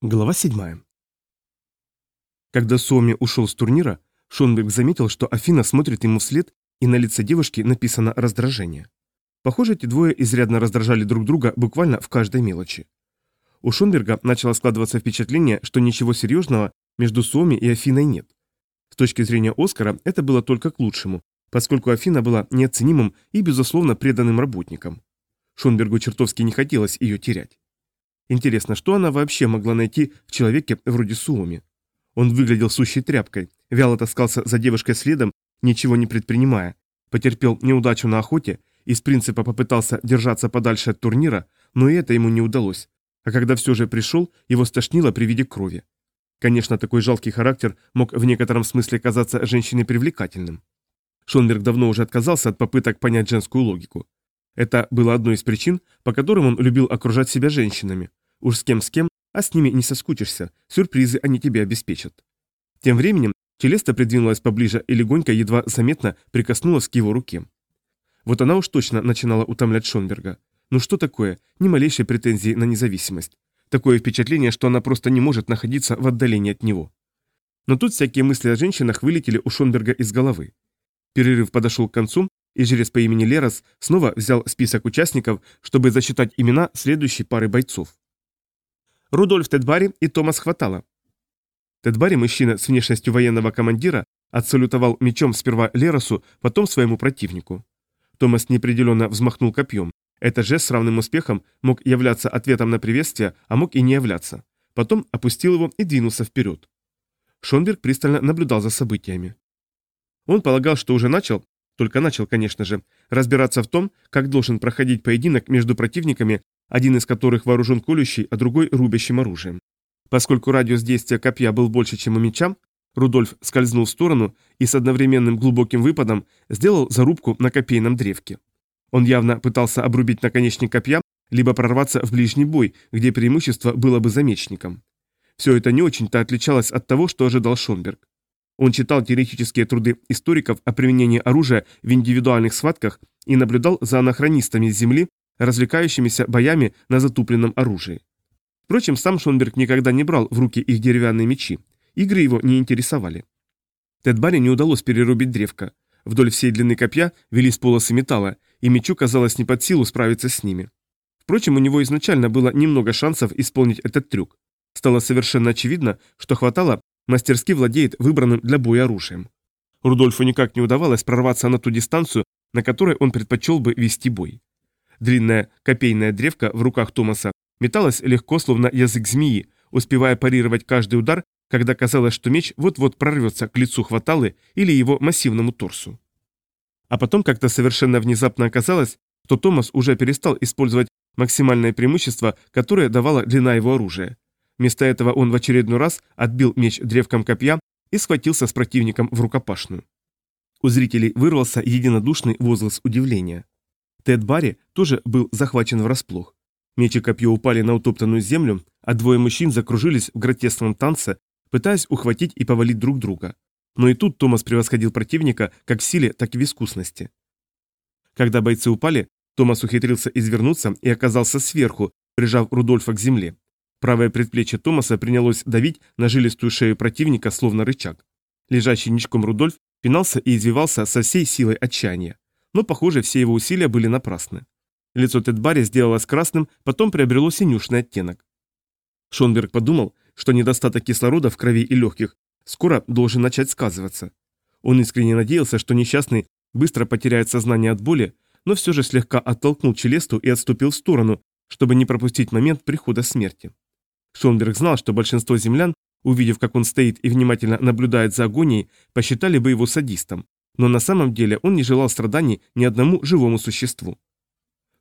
Глава 7. Когда Соми ушел с турнира, Шонберг заметил, что Афина смотрит ему вслед, и на лице девушки написано раздражение. Похоже, эти двое изрядно раздражали друг друга буквально в каждой мелочи. У Шонберга начало складываться впечатление, что ничего серьезного между Соми и Афиной нет. С точки зрения Оскара это было только к лучшему, поскольку Афина была неоценимым и, безусловно, преданным работником. Шонбергу чертовски не хотелось ее терять. Интересно, что она вообще могла найти в человеке вроде Суоми? Он выглядел сущей тряпкой, вяло таскался за девушкой следом, ничего не предпринимая, потерпел неудачу на охоте, из принципа попытался держаться подальше от турнира, но и это ему не удалось. А когда все же пришел, его стошнило при виде крови. Конечно, такой жалкий характер мог в некотором смысле казаться женщине привлекательным. Шонберг давно уже отказался от попыток понять женскую логику. Это было одной из причин, по которым он любил окружать себя женщинами. Уж с кем с кем, а с ними не соскучишься, сюрпризы они тебе обеспечат. Тем временем Челеста придвинулась поближе и легонько, едва заметно, прикоснулась к его руке. Вот она уж точно начинала утомлять Шонберга. Ну что такое, ни малейшей претензии на независимость. Такое впечатление, что она просто не может находиться в отдалении от него. Но тут всякие мысли о женщинах вылетели у Шонберга из головы. Перерыв подошел к концу, и жрец по имени Лерос снова взял список участников, чтобы засчитать имена следующей пары бойцов. Рудольф Тедбари и Томас хватало. Тедбари, мужчина с внешностью военного командира, отсалютовал мечом сперва Леросу, потом своему противнику. Томас неопределенно взмахнул копьем. Этот жест с равным успехом мог являться ответом на приветствие, а мог и не являться. Потом опустил его и двинулся вперед. Шонберг пристально наблюдал за событиями. Он полагал, что уже начал, только начал, конечно же, разбираться в том, как должен проходить поединок между противниками, один из которых вооружен колющей, а другой рубящим оружием. Поскольку радиус действия копья был больше, чем у меча, Рудольф скользнул в сторону и с одновременным глубоким выпадом сделал зарубку на копейном древке. Он явно пытался обрубить наконечник копья, либо прорваться в ближний бой, где преимущество было бы замечником. Все это не очень-то отличалось от того, что ожидал Шонберг. Он читал теоретические труды историков о применении оружия в индивидуальных схватках и наблюдал за анахронистами Земли, развлекающимися боями на затупленном оружии. Впрочем, сам Шонберг никогда не брал в руки их деревянные мечи. Игры его не интересовали. Тед Барри не удалось перерубить древко. Вдоль всей длины копья велись полосы металла, и мечу казалось не под силу справиться с ними. Впрочем, у него изначально было немного шансов исполнить этот трюк. Стало совершенно очевидно, что хватало мастерски владеет выбранным для боя оружием. Рудольфу никак не удавалось прорваться на ту дистанцию, на которой он предпочел бы вести бой. Длинная копейная древка в руках Томаса металась легко, словно язык змеи, успевая парировать каждый удар, когда казалось, что меч вот-вот прорвется к лицу хваталы или его массивному торсу. А потом как-то совершенно внезапно оказалось, что Томас уже перестал использовать максимальное преимущество, которое давала длина его оружия. Вместо этого он в очередной раз отбил меч древком копья и схватился с противником в рукопашную. У зрителей вырвался единодушный возглас удивления. Тед Барри тоже был захвачен врасплох. Меч и копье упали на утоптанную землю, а двое мужчин закружились в гротесном танце, пытаясь ухватить и повалить друг друга. Но и тут Томас превосходил противника как в силе, так и в искусности. Когда бойцы упали, Томас ухитрился извернуться и оказался сверху, прижав Рудольфа к земле. Правое предплечье Томаса принялось давить на жилистую шею противника, словно рычаг. Лежащий ничком Рудольф пинался и извивался со всей силой отчаяния но, похоже, все его усилия были напрасны. Лицо Тедбари сделалось красным, потом приобрело синюшный оттенок. Шонберг подумал, что недостаток кислорода в крови и легких скоро должен начать сказываться. Он искренне надеялся, что несчастный быстро потеряет сознание от боли, но все же слегка оттолкнул Челесту и отступил в сторону, чтобы не пропустить момент прихода смерти. Шонберг знал, что большинство землян, увидев, как он стоит и внимательно наблюдает за агонией, посчитали бы его садистом, но на самом деле он не желал страданий ни одному живому существу.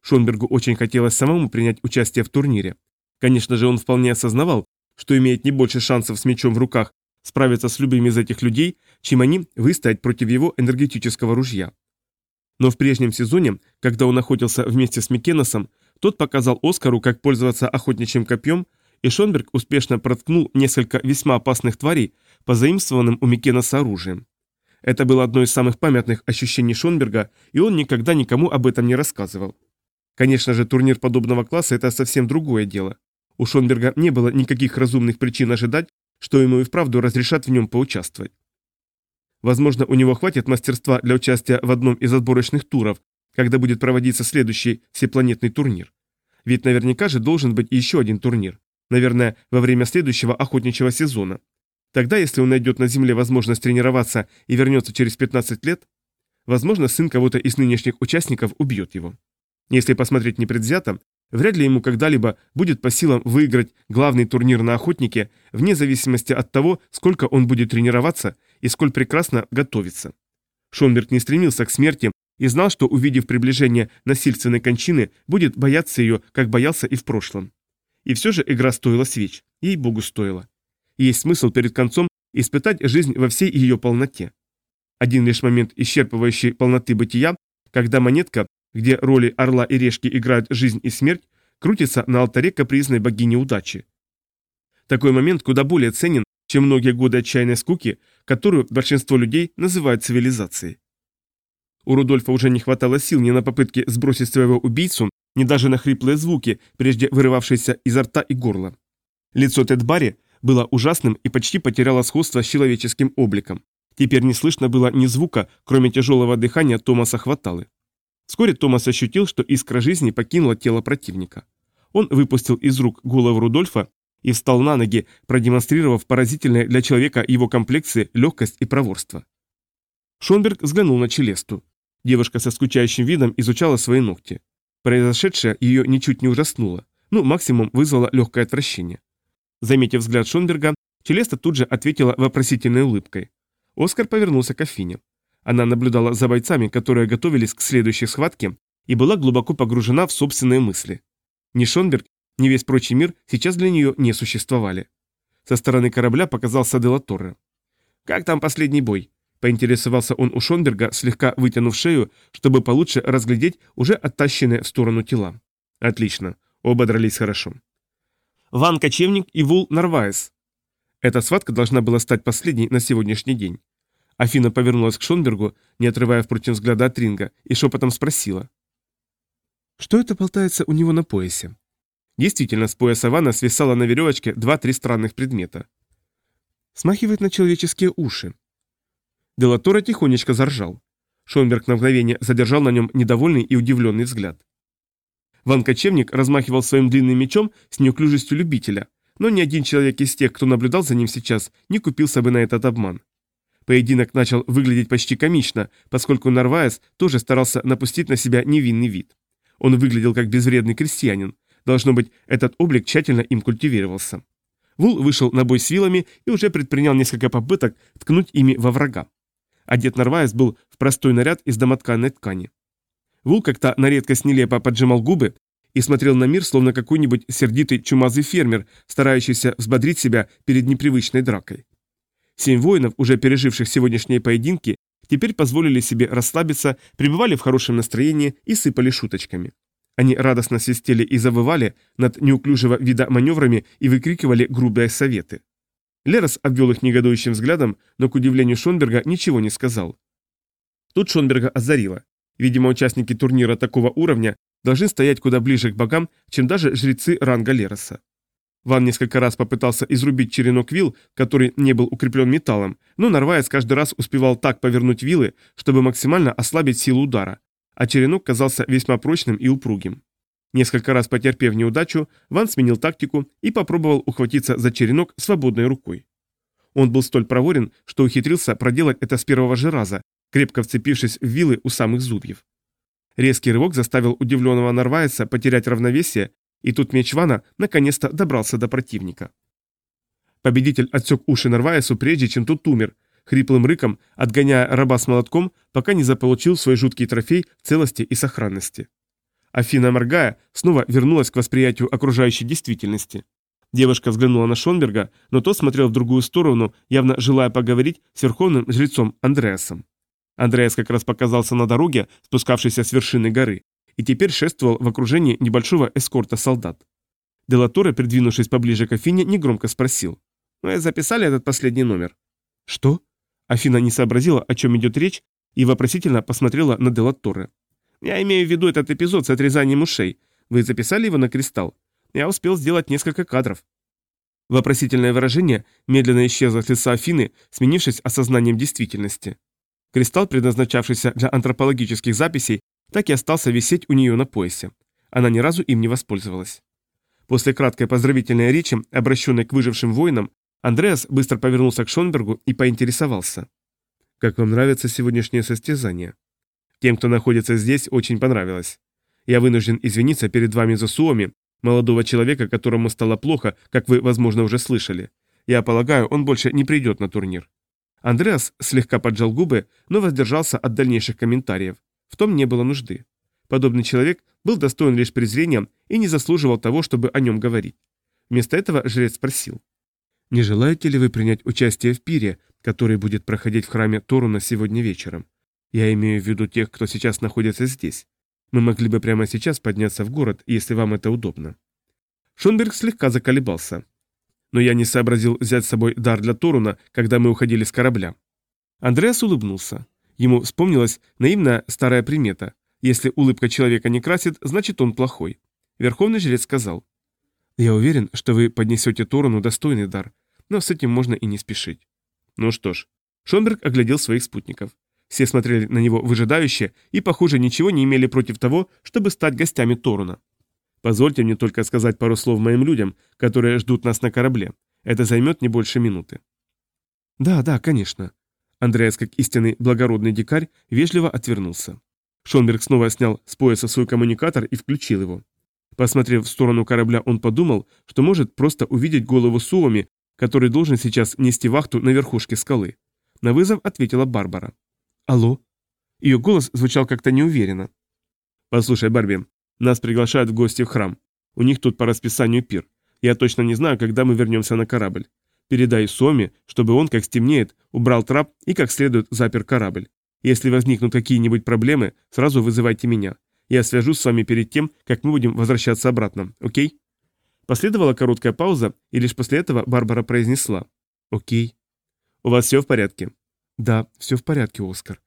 Шонбергу очень хотелось самому принять участие в турнире. Конечно же, он вполне осознавал, что имеет не больше шансов с мечом в руках справиться с любым из этих людей, чем они выстоять против его энергетического ружья. Но в прежнем сезоне, когда он охотился вместе с Микеносом, тот показал Оскару, как пользоваться охотничьим копьем, и Шонберг успешно проткнул несколько весьма опасных тварей, позаимствованным у Микеноса оружием. Это было одно из самых памятных ощущений Шонберга, и он никогда никому об этом не рассказывал. Конечно же, турнир подобного класса – это совсем другое дело. У Шонберга не было никаких разумных причин ожидать, что ему и вправду разрешат в нем поучаствовать. Возможно, у него хватит мастерства для участия в одном из отборочных туров, когда будет проводиться следующий всепланетный турнир. Ведь наверняка же должен быть еще один турнир. Наверное, во время следующего охотничьего сезона. Тогда, если он найдет на Земле возможность тренироваться и вернется через 15 лет, возможно, сын кого-то из нынешних участников убьет его. Если посмотреть непредвзято, вряд ли ему когда-либо будет по силам выиграть главный турнир на охотнике, вне зависимости от того, сколько он будет тренироваться и сколь прекрасно готовится. Шонберг не стремился к смерти и знал, что, увидев приближение насильственной кончины, будет бояться ее, как боялся и в прошлом. И все же игра стоила свеч, ей-богу стоила есть смысл перед концом испытать жизнь во всей ее полноте. Один лишь момент исчерпывающей полноты бытия, когда монетка, где роли орла и решки играют жизнь и смерть, крутится на алтаре капризной богини удачи. Такой момент куда более ценен, чем многие годы отчаянной скуки, которую большинство людей называют цивилизацией. У Рудольфа уже не хватало сил ни на попытки сбросить своего убийцу, ни даже на хриплые звуки, прежде вырывавшиеся изо рта и горла. Лицо Тед Барри было ужасным и почти потеряло сходство с человеческим обликом. Теперь не слышно было ни звука, кроме тяжелого дыхания Томаса хваталы. Вскоре Томас ощутил, что искра жизни покинула тело противника. Он выпустил из рук голову Рудольфа и встал на ноги, продемонстрировав поразительное для человека его комплекции легкость и проворство. Шонберг взглянул на Челесту. Девушка со скучающим видом изучала свои ногти. Произошедшее ее ничуть не ужаснуло, ну максимум вызвало легкое отвращение. Заметив взгляд Шонберга, Челеста тут же ответила вопросительной улыбкой. Оскар повернулся к Афине. Она наблюдала за бойцами, которые готовились к следующей схватке, и была глубоко погружена в собственные мысли. Ни Шонберг, ни весь прочий мир сейчас для нее не существовали. Со стороны корабля показался Делаторре. «Как там последний бой?» – поинтересовался он у Шонберга, слегка вытянув шею, чтобы получше разглядеть уже оттащенные в сторону тела. «Отлично. Оба дрались хорошо». Ван Кочевник и Вул Нарвайс. Эта схватка должна была стать последней на сегодняшний день. Афина повернулась к Шонбергу, не отрывая, впрочем, взгляда от ринга, и шепотом спросила. Что это болтается у него на поясе? Действительно, с пояса Вана свисало на веревочке два-три странных предмета. Смахивает на человеческие уши. Делатора тихонечко заржал. Шонберг на мгновение задержал на нем недовольный и удивленный взгляд. Ван Кочевник размахивал своим длинным мечом с неуклюжестью любителя, но ни один человек из тех, кто наблюдал за ним сейчас, не купился бы на этот обман. Поединок начал выглядеть почти комично, поскольку Нарваес тоже старался напустить на себя невинный вид. Он выглядел как безвредный крестьянин. Должно быть, этот облик тщательно им культивировался. Вул вышел на бой с вилами и уже предпринял несколько попыток ткнуть ими во врага. Одет Нарваес был в простой наряд из домотканной ткани. Вул как-то на редкость нелепо поджимал губы и смотрел на мир, словно какой-нибудь сердитый чумазый фермер, старающийся взбодрить себя перед непривычной дракой. Семь воинов, уже переживших сегодняшние поединки, теперь позволили себе расслабиться, пребывали в хорошем настроении и сыпали шуточками. Они радостно свистели и завывали над неуклюжего вида маневрами и выкрикивали грубые советы. Лерос обвел их негодующим взглядом, но, к удивлению Шонберга, ничего не сказал. Тут Шонберга озарило. Видимо, участники турнира такого уровня должны стоять куда ближе к богам, чем даже жрецы ранга Лероса. Ван несколько раз попытался изрубить черенок вил, который не был укреплен металлом, но Нарваец каждый раз успевал так повернуть вилы, чтобы максимально ослабить силу удара, а черенок казался весьма прочным и упругим. Несколько раз потерпев неудачу, Ван сменил тактику и попробовал ухватиться за черенок свободной рукой. Он был столь проворен, что ухитрился проделать это с первого же раза, крепко вцепившись в вилы у самых зубьев. Резкий рывок заставил удивленного Норвайса потерять равновесие, и тут меч Вана наконец-то добрался до противника. Победитель отсек уши Норвайсу, прежде чем тот умер, хриплым рыком, отгоняя раба с молотком, пока не заполучил свой жуткий трофей в целости и сохранности. Афина, моргая, снова вернулась к восприятию окружающей действительности. Девушка взглянула на Шонберга, но тот смотрел в другую сторону, явно желая поговорить с верховным жрецом Андреасом. Андреас как раз показался на дороге, спускавшейся с вершины горы, и теперь шествовал в окружении небольшого эскорта солдат. Делаторе, придвинувшись поближе к Афине, негромко спросил. «Ну, «Вы записали этот последний номер?» «Что?» Афина не сообразила, о чем идет речь, и вопросительно посмотрела на Делаторе. «Я имею в виду этот эпизод с отрезанием ушей. Вы записали его на кристалл? Я успел сделать несколько кадров». Вопросительное выражение медленно исчезло с лица Афины, сменившись осознанием действительности. Кристалл, предназначавшийся для антропологических записей, так и остался висеть у нее на поясе. Она ни разу им не воспользовалась. После краткой поздравительной речи, обращенной к выжившим воинам, Андреас быстро повернулся к Шонбергу и поинтересовался. «Как вам нравится сегодняшнее состязание?» «Тем, кто находится здесь, очень понравилось. Я вынужден извиниться перед вами за Суоми, молодого человека, которому стало плохо, как вы, возможно, уже слышали. Я полагаю, он больше не придет на турнир. Андреас, слегка поджал губы, но воздержался от дальнейших комментариев. В том не было нужды. Подобный человек был достоин лишь презрения и не заслуживал того, чтобы о нем говорить. Вместо этого жрец спросил. «Не желаете ли вы принять участие в пире, который будет проходить в храме Торуна сегодня вечером? Я имею в виду тех, кто сейчас находится здесь. Мы могли бы прямо сейчас подняться в город, если вам это удобно». Шонберг слегка заколебался но я не сообразил взять с собой дар для Торуна, когда мы уходили с корабля. Андреас улыбнулся. Ему вспомнилась наивная старая примета. Если улыбка человека не красит, значит он плохой. Верховный жрец сказал. «Я уверен, что вы поднесете Торуну достойный дар, но с этим можно и не спешить». Ну что ж, Шонберг оглядел своих спутников. Все смотрели на него выжидающе и, похоже, ничего не имели против того, чтобы стать гостями Торуна. Позвольте мне только сказать пару слов моим людям, которые ждут нас на корабле. Это займет не больше минуты». «Да, да, конечно». Андреас, как истинный благородный дикарь, вежливо отвернулся. Шонберг снова снял с пояса свой коммуникатор и включил его. Посмотрев в сторону корабля, он подумал, что может просто увидеть голову Суоми, который должен сейчас нести вахту на верхушке скалы. На вызов ответила Барбара. «Алло?» Ее голос звучал как-то неуверенно. «Послушай, Барби, нас приглашают в гости в храм. У них тут по расписанию пир. Я точно не знаю, когда мы вернемся на корабль. Передай Соме, чтобы он, как стемнеет, убрал трап и как следует запер корабль. Если возникнут какие-нибудь проблемы, сразу вызывайте меня. Я свяжусь с вами перед тем, как мы будем возвращаться обратно, окей?» Последовала короткая пауза, и лишь после этого Барбара произнесла. «Окей». «У вас все в порядке?» «Да, все в порядке, Оскар».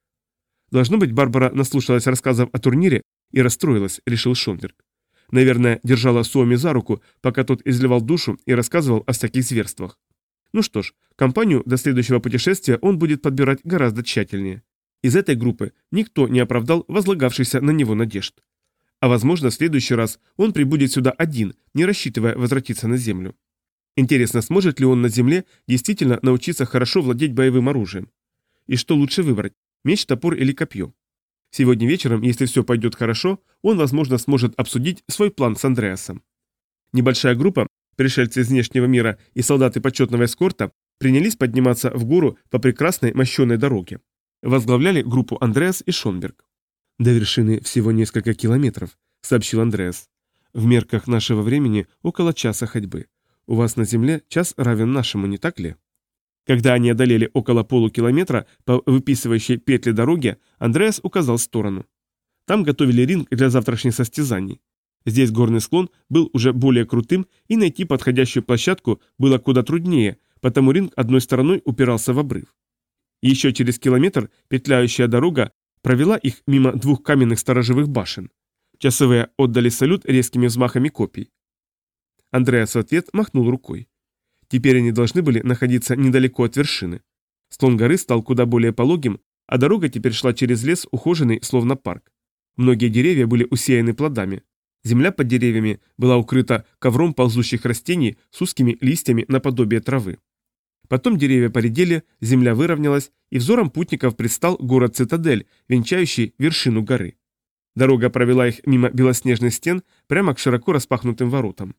Должно быть, Барбара наслушалась рассказов о турнире и расстроилась, решил Шондерг. Наверное, держала Суоми за руку, пока тот изливал душу и рассказывал о всяких зверствах. Ну что ж, компанию до следующего путешествия он будет подбирать гораздо тщательнее. Из этой группы никто не оправдал возлагавшихся на него надежд. А возможно, в следующий раз он прибудет сюда один, не рассчитывая возвратиться на Землю. Интересно, сможет ли он на Земле действительно научиться хорошо владеть боевым оружием? И что лучше выбрать, меч, топор или копье? Сегодня вечером, если все пойдет хорошо, он, возможно, сможет обсудить свой план с Андреасом. Небольшая группа, пришельцы из внешнего мира и солдаты почетного эскорта, принялись подниматься в гору по прекрасной мощенной дороге. Возглавляли группу Андреас и Шонберг. «До вершины всего несколько километров», — сообщил Андреас. «В мерках нашего времени около часа ходьбы. У вас на Земле час равен нашему, не так ли?» Когда они одолели около полукилометра по выписывающей петле дороги, Андреас указал сторону. Там готовили ринг для завтрашних состязаний. Здесь горный склон был уже более крутым, и найти подходящую площадку было куда труднее, потому ринг одной стороной упирался в обрыв. Еще через километр петляющая дорога провела их мимо двух каменных сторожевых башен. Часовые отдали салют резкими взмахами копий. Андреас в ответ махнул рукой. Теперь они должны были находиться недалеко от вершины. Слон горы стал куда более пологим, а дорога теперь шла через лес, ухоженный, словно парк. Многие деревья были усеяны плодами. Земля под деревьями была укрыта ковром ползущих растений с узкими листьями наподобие травы. Потом деревья поредели, земля выровнялась, и взором путников предстал город-цитадель, венчающий вершину горы. Дорога провела их мимо белоснежных стен прямо к широко распахнутым воротам.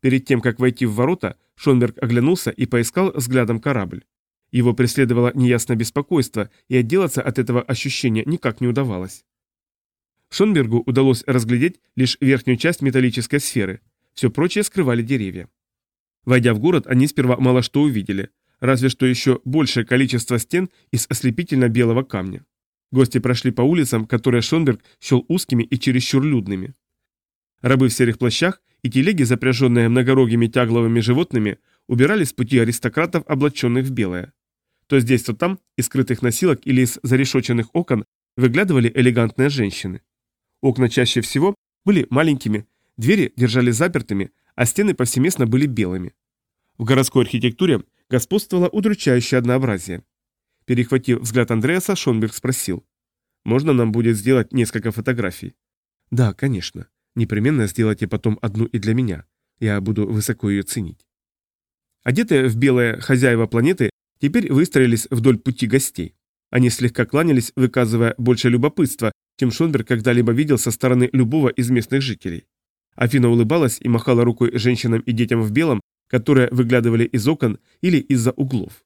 Перед тем, как войти в ворота, Шонберг оглянулся и поискал взглядом корабль. Его преследовало неясное беспокойство, и отделаться от этого ощущения никак не удавалось. Шонбергу удалось разглядеть лишь верхнюю часть металлической сферы, все прочее скрывали деревья. Войдя в город, они сперва мало что увидели, разве что еще большее количество стен из ослепительно-белого камня. Гости прошли по улицам, которые Шонберг счел узкими и чересчур людными. Рабы в серых плащах и телеги, запряженные многорогими тягловыми животными, убирали с пути аристократов, облаченных в белое. То здесь, то там, из скрытых носилок или из зарешоченных окон выглядывали элегантные женщины. Окна чаще всего были маленькими, двери держали запертыми, а стены повсеместно были белыми. В городской архитектуре господствовало удручающее однообразие. Перехватив взгляд Андреаса, Шонберг спросил. «Можно нам будет сделать несколько фотографий?» «Да, конечно», Непременно сделайте потом одну и для меня. Я буду высоко ее ценить. Одетые в белое хозяева планеты теперь выстроились вдоль пути гостей. Они слегка кланялись, выказывая больше любопытства, чем Шонберг когда-либо видел со стороны любого из местных жителей. Афина улыбалась и махала рукой женщинам и детям в белом, которые выглядывали из окон или из-за углов.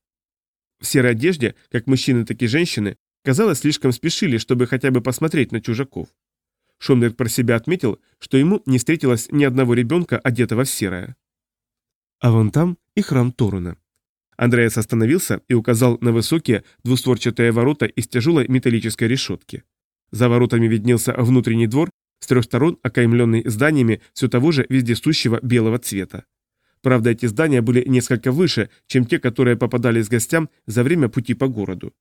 В серой одежде, как мужчины, так и женщины, казалось, слишком спешили, чтобы хотя бы посмотреть на чужаков. Шомберг про себя отметил, что ему не встретилось ни одного ребенка, одетого в серое. А вон там и храм Торуна. Андреас остановился и указал на высокие двустворчатые ворота из тяжелой металлической решетки. За воротами виднелся внутренний двор, с трех сторон окаймленный зданиями все того же вездесущего белого цвета. Правда, эти здания были несколько выше, чем те, которые попадались гостям за время пути по городу.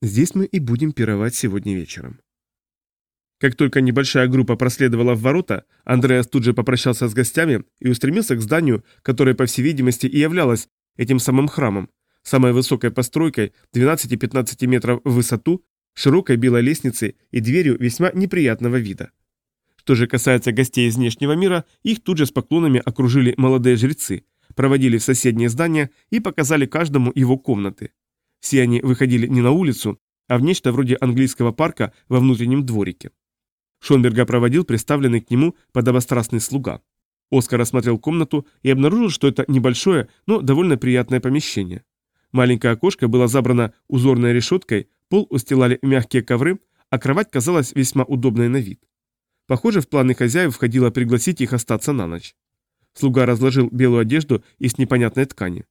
Здесь мы и будем пировать сегодня вечером. Как только небольшая группа проследовала в ворота, Андреас тут же попрощался с гостями и устремился к зданию, которое, по всей видимости, и являлось этим самым храмом, самой высокой постройкой 12-15 метров в высоту, широкой белой лестницей и дверью весьма неприятного вида. Что же касается гостей из внешнего мира, их тут же с поклонами окружили молодые жрецы, проводили в соседнее здание и показали каждому его комнаты. Все они выходили не на улицу, а в нечто вроде английского парка во внутреннем дворике. Шонберга проводил представленный к нему подобострастный слуга. Оскар осмотрел комнату и обнаружил, что это небольшое, но довольно приятное помещение. Маленькое окошко было забрано узорной решеткой, пол устилали мягкие ковры, а кровать казалась весьма удобной на вид. Похоже, в планы хозяев входило пригласить их остаться на ночь. Слуга разложил белую одежду из непонятной ткани.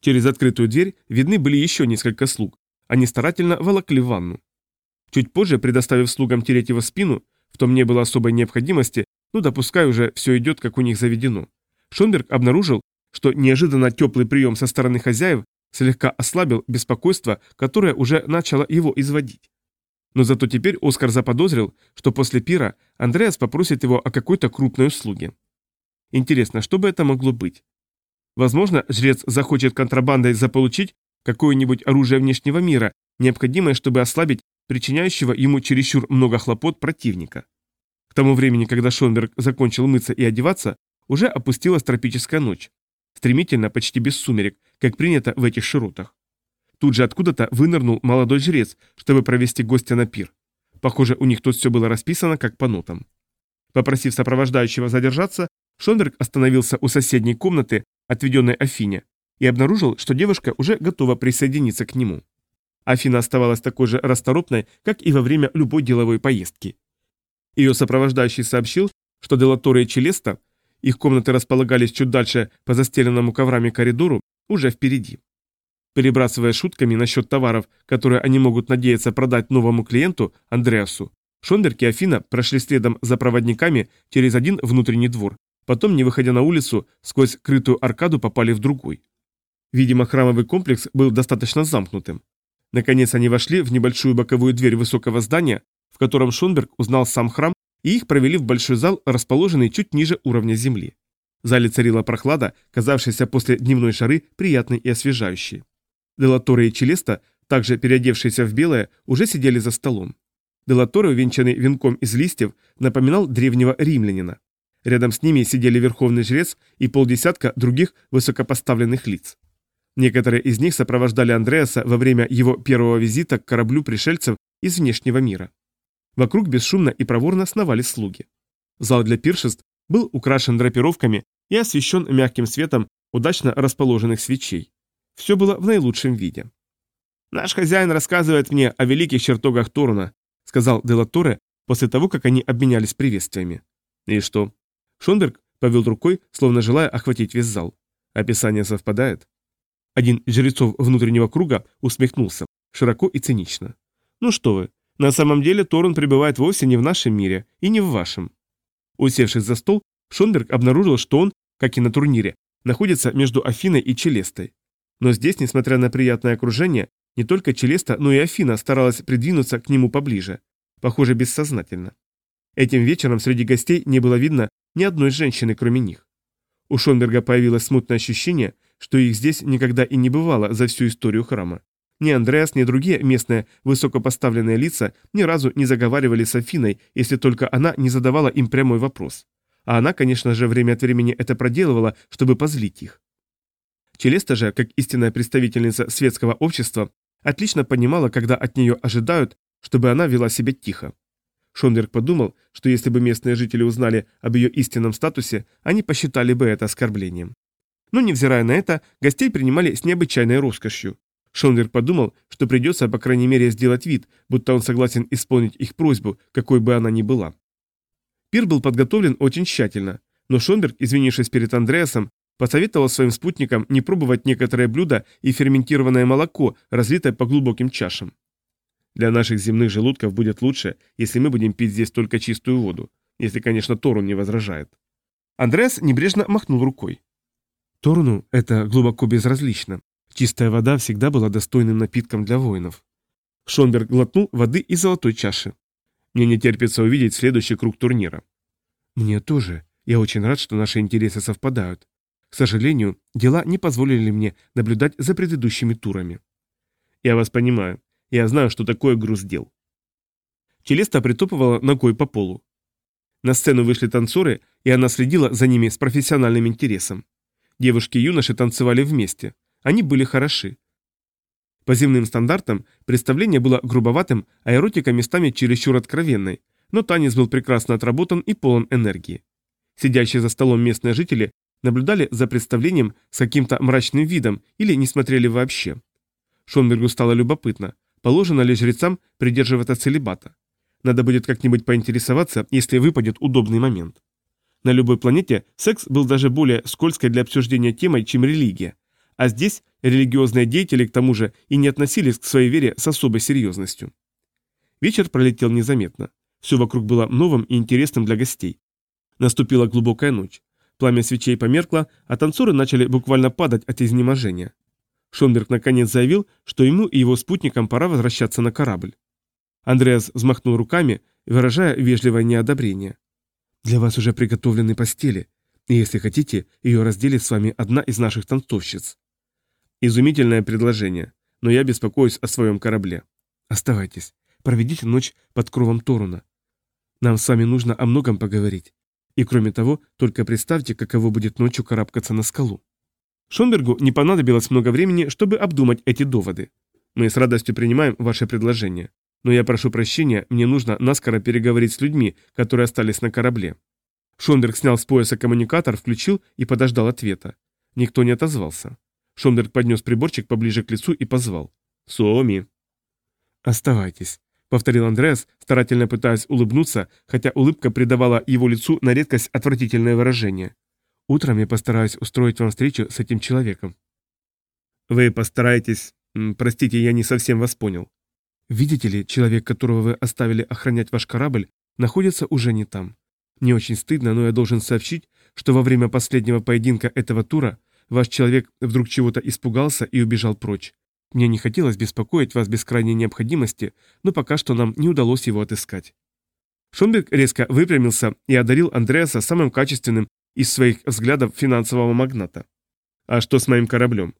Через открытую дверь видны были еще несколько слуг. Они старательно волокли ванну. Чуть позже, предоставив слугам тереть его спину, в том не было особой необходимости, но допускай уже все идет, как у них заведено. Шонберг обнаружил, что неожиданно теплый прием со стороны хозяев слегка ослабил беспокойство, которое уже начало его изводить. Но зато теперь Оскар заподозрил, что после пира Андреас попросит его о какой-то крупной услуге. Интересно, что бы это могло быть? Возможно, жрец захочет контрабандой заполучить какое-нибудь оружие внешнего мира, необходимое, чтобы ослабить причиняющего ему чересчур много хлопот противника. К тому времени, когда Шонберг закончил мыться и одеваться, уже опустилась тропическая ночь. Стремительно, почти без сумерек, как принято в этих широтах. Тут же откуда-то вынырнул молодой жрец, чтобы провести гостя на пир. Похоже, у них тут все было расписано, как по нотам. Попросив сопровождающего задержаться, Шонберг остановился у соседней комнаты, отведенной Афине, и обнаружил, что девушка уже готова присоединиться к нему. Афина оставалась такой же расторопной, как и во время любой деловой поездки. Ее сопровождающий сообщил, что Делаторе и Челеста, их комнаты располагались чуть дальше по застеленному коврами коридору, уже впереди. Перебрасывая шутками насчет товаров, которые они могут надеяться продать новому клиенту, Андреасу, Шондерг и Афина прошли следом за проводниками через один внутренний двор, потом, не выходя на улицу, сквозь крытую аркаду попали в другой. Видимо, храмовый комплекс был достаточно замкнутым. Наконец они вошли в небольшую боковую дверь высокого здания, в котором Шонберг узнал сам храм, и их провели в большой зал, расположенный чуть ниже уровня земли. В зале царила прохлада, казавшаяся после дневной шары приятной и освежающей. Делаторе и Челеста, также переодевшиеся в белое, уже сидели за столом. Делаторе, увенчанный венком из листьев, напоминал древнего римлянина. Рядом с ними сидели верховный жрец и полдесятка других высокопоставленных лиц. Некоторые из них сопровождали Андреаса во время его первого визита к кораблю пришельцев из внешнего мира. Вокруг бесшумно и проворно сновали слуги. Зал для пиршеств был украшен драпировками и освещен мягким светом удачно расположенных свечей. Все было в наилучшем виде. «Наш хозяин рассказывает мне о великих чертогах Торуна», сказал Делаторе после того, как они обменялись приветствиями. «И что?» Шонберг повел рукой, словно желая охватить весь зал. «Описание совпадает?» Один из жрецов внутреннего круга усмехнулся, широко и цинично. «Ну что вы, на самом деле Торн пребывает вовсе не в нашем мире и не в вашем». Усевшись за стол, Шонберг обнаружил, что он, как и на турнире, находится между Афиной и Челестой. Но здесь, несмотря на приятное окружение, не только Челеста, но и Афина старалась придвинуться к нему поближе, похоже, бессознательно. Этим вечером среди гостей не было видно ни одной женщины, кроме них. У Шонберга появилось смутное ощущение, что их здесь никогда и не бывало за всю историю храма. Ни Андреас, ни другие местные высокопоставленные лица ни разу не заговаривали с Афиной, если только она не задавала им прямой вопрос. А она, конечно же, время от времени это проделывала, чтобы позлить их. Челеста же, как истинная представительница светского общества, отлично понимала, когда от нее ожидают, чтобы она вела себя тихо. Шонберг подумал, что если бы местные жители узнали об ее истинном статусе, они посчитали бы это оскорблением. Но, невзирая на это, гостей принимали с необычайной роскошью. Шонвер подумал, что придется, по крайней мере, сделать вид, будто он согласен исполнить их просьбу, какой бы она ни была. Пир был подготовлен очень тщательно, но Шонберг, извинившись перед Андреасом, посоветовал своим спутникам не пробовать некоторое блюдо и ферментированное молоко, разлитое по глубоким чашам. Для наших земных желудков будет лучше, если мы будем пить здесь только чистую воду, если, конечно, Тору не возражает. Андреас небрежно махнул рукой. Торну это глубоко безразлично. Чистая вода всегда была достойным напитком для воинов. Шонберг глотнул воды из золотой чаши. Мне не терпится увидеть следующий круг турнира. Мне тоже. Я очень рад, что наши интересы совпадают. К сожалению, дела не позволили мне наблюдать за предыдущими турами. Я вас понимаю. Я знаю, что такое груз дел. Челеста притопывала ногой по полу. На сцену вышли танцоры, и она следила за ними с профессиональным интересом. Девушки и юноши танцевали вместе. Они были хороши. По земным стандартам представление было грубоватым, а эротика местами чересчур откровенной, но танец был прекрасно отработан и полон энергии. Сидящие за столом местные жители наблюдали за представлением с каким-то мрачным видом или не смотрели вообще. Шонбергу стало любопытно, положено ли жрецам придерживаться целебата. Надо будет как-нибудь поинтересоваться, если выпадет удобный момент. На любой планете секс был даже более скользкой для обсуждения темой, чем религия. А здесь религиозные деятели, к тому же, и не относились к своей вере с особой серьезностью. Вечер пролетел незаметно. Все вокруг было новым и интересным для гостей. Наступила глубокая ночь. Пламя свечей померкло, а танцоры начали буквально падать от изнеможения. Шонберг наконец заявил, что ему и его спутникам пора возвращаться на корабль. Андреас взмахнул руками, выражая вежливое неодобрение. Для вас уже приготовлены постели, и если хотите, ее разделит с вами одна из наших танцовщиц. Изумительное предложение, но я беспокоюсь о своем корабле. Оставайтесь, проведите ночь под кровом Торуна. Нам с вами нужно о многом поговорить. И кроме того, только представьте, каково будет ночью карабкаться на скалу. Шонбергу не понадобилось много времени, чтобы обдумать эти доводы. Мы с радостью принимаем ваше предложение но я прошу прощения, мне нужно наскоро переговорить с людьми, которые остались на корабле». Шондерг снял с пояса коммуникатор, включил и подождал ответа. Никто не отозвался. Шондерг поднес приборчик поближе к лицу и позвал. «Суоми!» «Оставайтесь», — повторил Андреас, старательно пытаясь улыбнуться, хотя улыбка придавала его лицу на редкость отвратительное выражение. «Утром я постараюсь устроить вам встречу с этим человеком». «Вы постараетесь...» «Простите, я не совсем вас понял. Видите ли, человек, которого вы оставили охранять ваш корабль, находится уже не там. Мне очень стыдно, но я должен сообщить, что во время последнего поединка этого тура ваш человек вдруг чего-то испугался и убежал прочь. Мне не хотелось беспокоить вас без крайней необходимости, но пока что нам не удалось его отыскать». Шонберг резко выпрямился и одарил Андреаса самым качественным из своих взглядов финансового магната. «А что с моим кораблем?»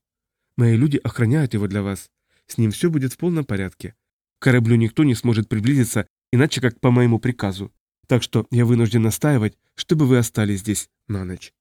«Мои люди охраняют его для вас. С ним все будет в полном порядке. К Кораблю никто не сможет приблизиться, иначе как по моему приказу. Так что я вынужден настаивать, чтобы вы остались здесь на ночь.